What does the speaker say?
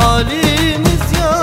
Halimiz ya.